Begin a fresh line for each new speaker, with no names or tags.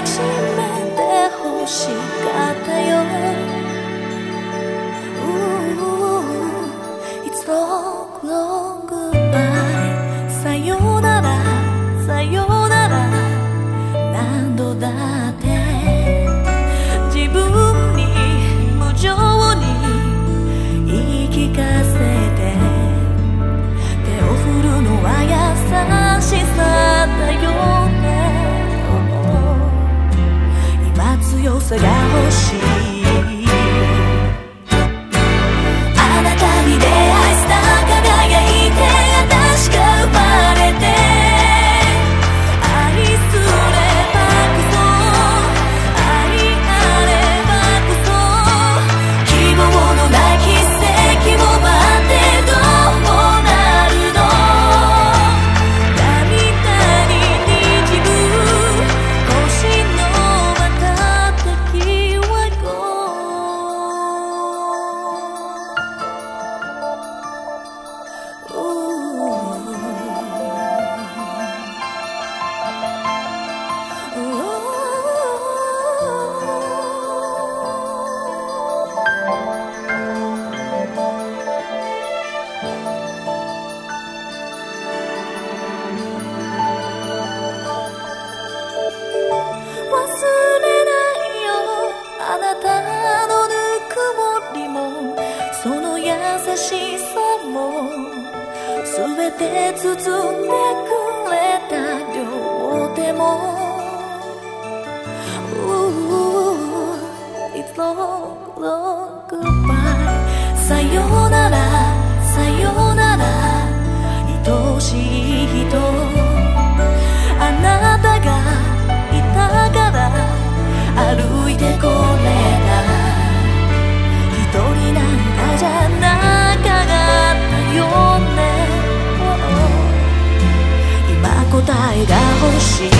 初めて欲しかったよ「It's long, long goodbye」「さよならさよなら。何度だ」cigarro X. 全て包んでくれた両手も。It's long, long goodbye. さよならさよなら。愛しい人。あなたがいたから。歩いてこう。sushi.